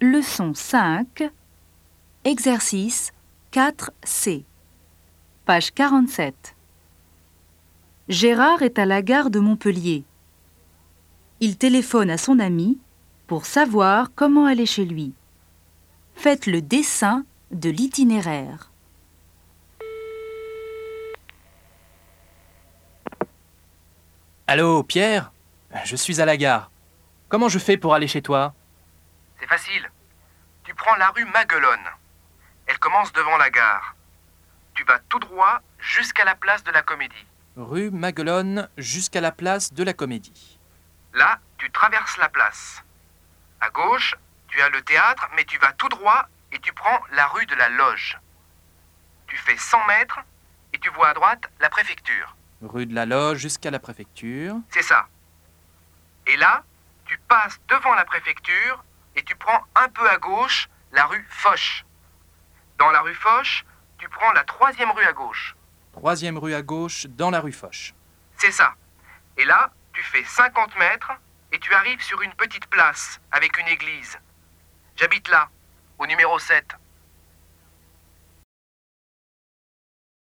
Leçon 5, exercice 4C, page 47. Gérard est à la gare de Montpellier. Il téléphone à son ami pour savoir comment aller chez lui. Faites le dessin de l'itinéraire. Allô, Pierre? Je suis à la gare. Comment je fais pour aller chez toi? C'est facile. Tu prends la rue Maguelone. Elle commence devant la gare. Tu vas tout droit jusqu'à la place de la Comédie. Rue Maguelone jusqu'à la place de la Comédie. Là, tu traverses la place. À gauche, tu as le théâtre, mais tu vas tout droit et tu prends la rue de la Loge. Tu fais 100 mètres et tu vois à droite la préfecture. Rue de la Loge jusqu'à la préfecture. C'est ça. Et là, tu passes devant la préfecture et tu prends un peu à gauche la rue Foch. Dans la rue Foch, tu prends la troisième rue à gauche. Troisième rue à gauche dans la rue Foch. C'est ça. Et là, tu fais 50 mètres et tu arrives sur une petite place avec une église. J'habite là, au numéro 7.